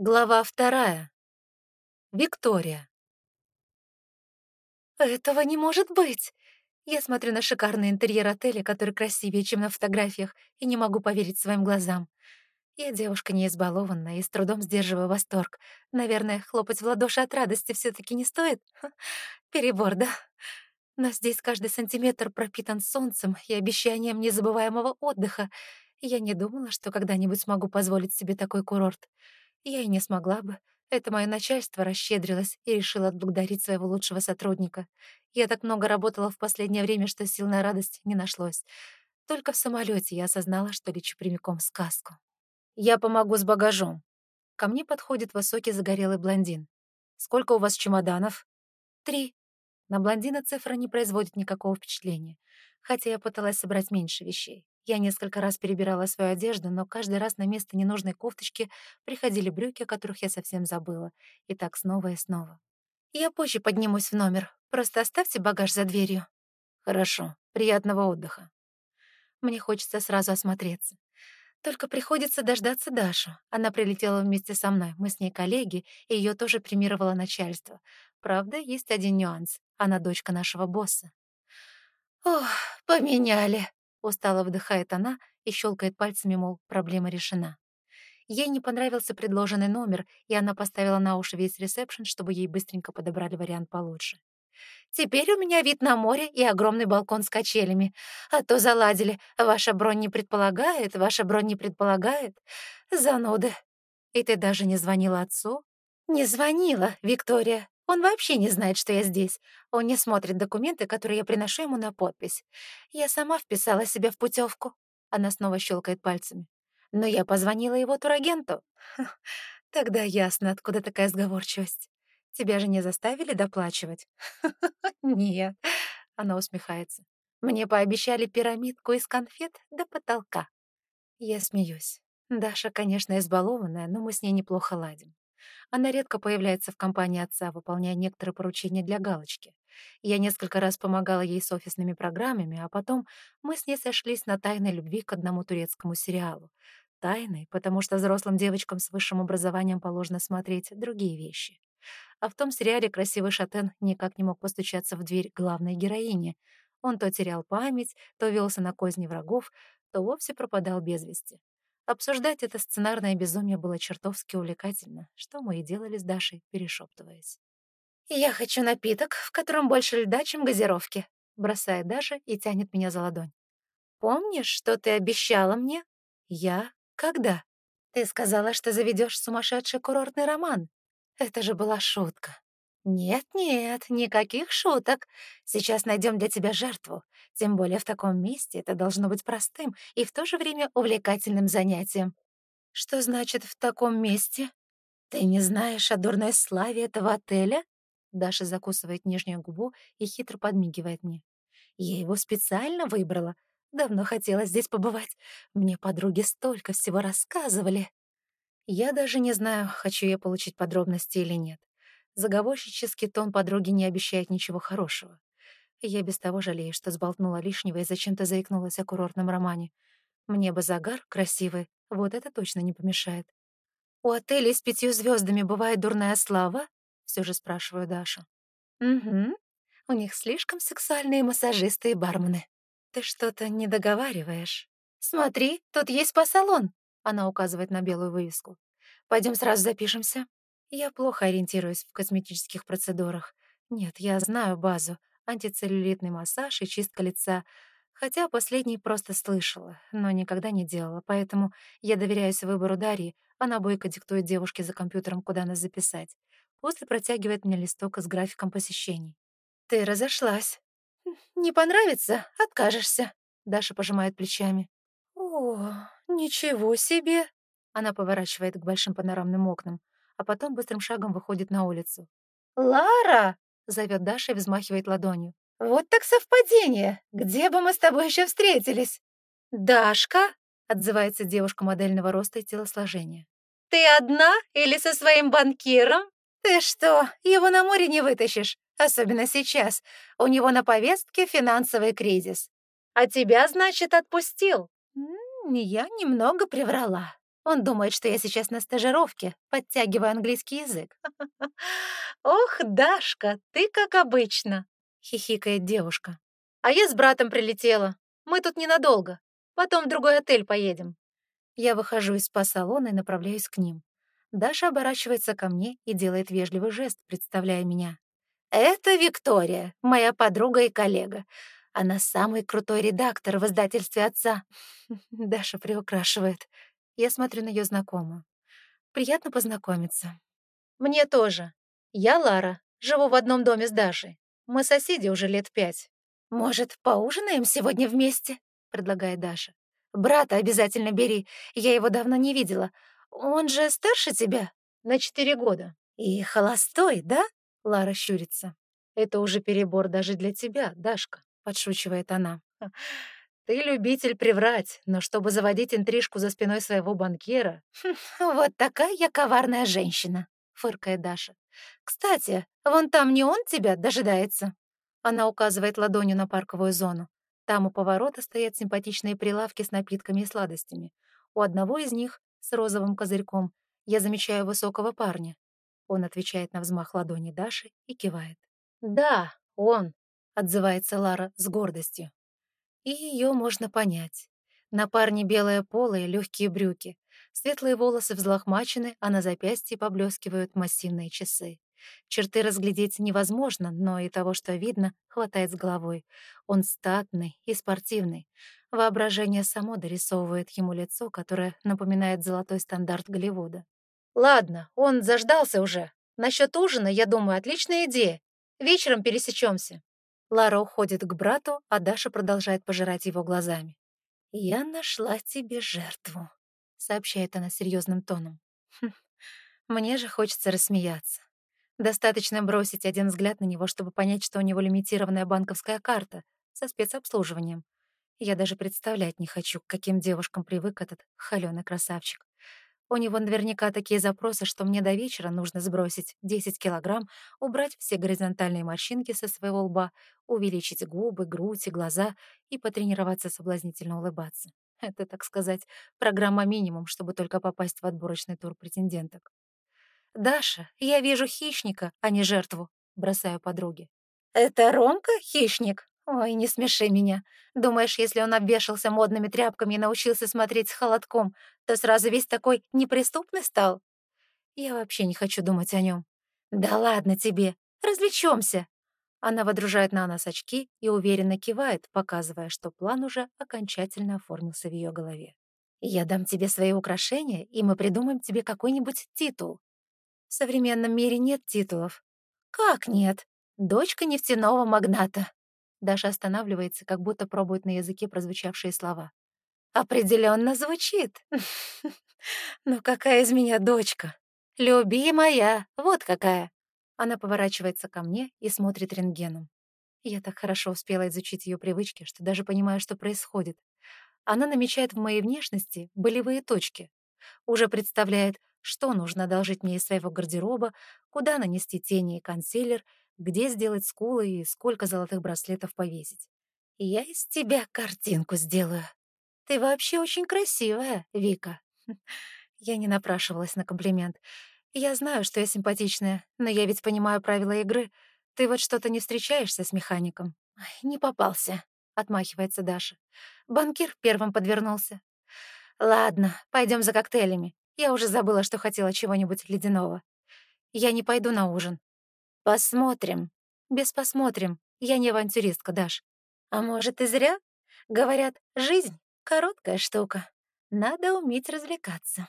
Глава вторая. Виктория. Этого не может быть! Я смотрю на шикарный интерьер отеля, который красивее, чем на фотографиях, и не могу поверить своим глазам. Я девушка не избалованная и с трудом сдерживаю восторг. Наверное, хлопать в ладоши от радости все таки не стоит? Ха, перебор, да? Но здесь каждый сантиметр пропитан солнцем и обещанием незабываемого отдыха. Я не думала, что когда-нибудь смогу позволить себе такой курорт. Я и не смогла бы. Это мое начальство расщедрилось и решило отблагодарить своего лучшего сотрудника. Я так много работала в последнее время, что сил на радость не нашлось. Только в самолете я осознала, что лечу прямиком в сказку. Я помогу с багажом. Ко мне подходит высокий загорелый блондин. Сколько у вас чемоданов? Три. На блондина цифра не производит никакого впечатления, хотя я пыталась собрать меньше вещей. Я несколько раз перебирала свою одежду, но каждый раз на место ненужной кофточки приходили брюки, о которых я совсем забыла. И так снова и снова. «Я позже поднимусь в номер. Просто оставьте багаж за дверью». «Хорошо. Приятного отдыха». Мне хочется сразу осмотреться. Только приходится дождаться Дашу. Она прилетела вместе со мной. Мы с ней коллеги, и ее тоже премировало начальство. Правда, есть один нюанс. Она дочка нашего босса. «Ох, поменяли», Устало вдыхает она и щелкает пальцами, мол, проблема решена. Ей не понравился предложенный номер, и она поставила на уши весь ресепшн, чтобы ей быстренько подобрали вариант получше. «Теперь у меня вид на море и огромный балкон с качелями. А то заладили. Ваша бронь не предполагает, ваша бронь не предполагает. Зануды. И ты даже не звонила отцу?» «Не звонила, Виктория. Он вообще не знает, что я здесь. Он не смотрит документы, которые я приношу ему на подпись. Я сама вписала себя в путевку. Она снова щелкает пальцами. Но я позвонила его турагенту. Тогда ясно, откуда такая сговорчивость. Тебя же не заставили доплачивать? Нет. Она усмехается. Мне пообещали пирамидку из конфет до потолка. Я смеюсь. Даша, конечно, избалованная, но мы с ней неплохо ладим. Она редко появляется в компании отца, выполняя некоторые поручения для галочки. Я несколько раз помогала ей с офисными программами, а потом мы с ней сошлись на тайной любви к одному турецкому сериалу. Тайной, потому что взрослым девочкам с высшим образованием положено смотреть другие вещи. А в том сериале красивый шатен никак не мог постучаться в дверь главной героини. Он то терял память, то велся на козни врагов, то вовсе пропадал без вести. Обсуждать это сценарное безумие было чертовски увлекательно, что мы и делали с Дашей, перешептываясь. «Я хочу напиток, в котором больше льда, чем газировки», бросает Даша и тянет меня за ладонь. «Помнишь, что ты обещала мне?» «Я? Когда?» «Ты сказала, что заведешь сумасшедший курортный роман. Это же была шутка». «Нет-нет, никаких шуток. Сейчас найдем для тебя жертву. Тем более в таком месте это должно быть простым и в то же время увлекательным занятием». «Что значит «в таком месте»? Ты не знаешь о дурной славе этого отеля?» Даша закусывает нижнюю губу и хитро подмигивает мне. «Я его специально выбрала. Давно хотела здесь побывать. Мне подруги столько всего рассказывали». Я даже не знаю, хочу я получить подробности или нет. Заговорщический тон подруги не обещает ничего хорошего. Я без того жалею, что сболтнула лишнего и зачем-то заикнулась о курортном романе. Мне бы загар красивый, вот это точно не помешает. «У отелей с пятью звездами бывает дурная слава?» — все же спрашиваю Дашу. «Угу. У них слишком сексуальные массажисты и бармены. Ты что-то не договариваешь. Смотри, тут есть спа-салон!» — она указывает на белую вывеску. Пойдем сразу запишемся. Я плохо ориентируюсь в косметических процедурах. Нет, я знаю базу. Антицеллюлитный массаж и чистка лица. Хотя последний просто слышала, но никогда не делала. Поэтому я доверяюсь выбору Дарьи. Она бойко диктует девушке за компьютером, куда нас записать. После протягивает мне листок с графиком посещений. «Ты разошлась. Не понравится — откажешься», — Даша пожимает плечами. «О, ничего себе!» Она поворачивает к большим панорамным окнам а потом быстрым шагом выходит на улицу. «Лара!» — зовет Даша и взмахивает ладонью. «Вот так совпадение! Где бы мы с тобой еще встретились?» «Дашка!» — отзывается девушка модельного роста и телосложения. «Ты одна или со своим банкиром? Ты что, его на море не вытащишь, особенно сейчас. У него на повестке финансовый кризис. А тебя, значит, отпустил?» «Я немного приврала. Он думает, что я сейчас на стажировке, подтягиваю английский язык. «Ох, Дашка, ты как обычно!» — хихикает девушка. «А я с братом прилетела. Мы тут ненадолго. Потом в другой отель поедем». Я выхожу из спа-салона и направляюсь к ним. Даша оборачивается ко мне и делает вежливый жест, представляя меня. «Это Виктория, моя подруга и коллега. Она самый крутой редактор в издательстве отца». Даша приукрашивает. Я смотрю на ее знакомую. Приятно познакомиться. Мне тоже. Я Лара, живу в одном доме с Дашей. Мы соседи уже лет пять. Может, поужинаем сегодня вместе? Предлагает Даша. Брата обязательно бери. Я его давно не видела. Он же старше тебя? На четыре года. И холостой, да? Лара щурится. Это уже перебор даже для тебя, Дашка, подшучивает она. Ты любитель приврать, но чтобы заводить интрижку за спиной своего банкира... Хм, «Вот такая я коварная женщина», — фыркает Даша. «Кстати, вон там не он тебя дожидается?» Она указывает ладонью на парковую зону. Там у поворота стоят симпатичные прилавки с напитками и сладостями. У одного из них, с розовым козырьком, я замечаю высокого парня. Он отвечает на взмах ладони Даши и кивает. «Да, он», — отзывается Лара с гордостью. И ее можно понять. На парне белое поло и легкие брюки. Светлые волосы взлохмачены, а на запястье поблескивают массивные часы. Черты разглядеть невозможно, но и того, что видно, хватает с головой. Он статный и спортивный. Воображение само дорисовывает ему лицо, которое напоминает золотой стандарт Голливуда. «Ладно, он заждался уже. Насчет ужина, я думаю, отличная идея. Вечером пересечемся. Лара уходит к брату, а Даша продолжает пожирать его глазами. «Я нашла тебе жертву», — сообщает она серьезным тоном. Хм, мне же хочется рассмеяться. Достаточно бросить один взгляд на него, чтобы понять, что у него лимитированная банковская карта со спецобслуживанием. Я даже представлять не хочу, к каким девушкам привык этот холёный красавчик. У него наверняка такие запросы, что мне до вечера нужно сбросить 10 килограмм, убрать все горизонтальные морщинки со своего лба, увеличить губы, грудь и глаза и потренироваться соблазнительно улыбаться. Это, так сказать, программа минимум, чтобы только попасть в отборочный тур претенденток. «Даша, я вижу хищника, а не жертву», — бросаю подруге. «Это Ромка хищник?» «Ой, не смеши меня. Думаешь, если он обвешался модными тряпками и научился смотреть с холодком, то сразу весь такой неприступный стал?» «Я вообще не хочу думать о нем. «Да ладно тебе, развлечемся!» Она водружает на нас очки и уверенно кивает, показывая, что план уже окончательно оформился в ее голове. «Я дам тебе свои украшения, и мы придумаем тебе какой-нибудь титул». В современном мире нет титулов. «Как нет? Дочка нефтяного магната. Даша останавливается, как будто пробует на языке прозвучавшие слова. Определенно звучит. Ну какая из меня дочка? Любимая, вот какая. Она поворачивается ко мне и смотрит рентгеном. Я так хорошо успела изучить ее привычки, что даже понимаю, что происходит. Она намечает в моей внешности болевые точки. Уже представляет, что нужно одолжить мне из своего гардероба, куда нанести тени и консилер, где сделать скулы и сколько золотых браслетов повесить. Я из тебя картинку сделаю. Ты вообще очень красивая, Вика. Я не напрашивалась на комплимент. Я знаю, что я симпатичная, но я ведь понимаю правила игры. Ты вот что-то не встречаешься с механиком. Не попался, отмахивается Даша. Банкир первым подвернулся. Ладно, пойдем за коктейлями. Я уже забыла, что хотела чего-нибудь ледяного. Я не пойду на ужин. Посмотрим. Без посмотрим. Я не авантюристка, Даш. А может, и зря? Говорят, жизнь — короткая штука. Надо уметь развлекаться.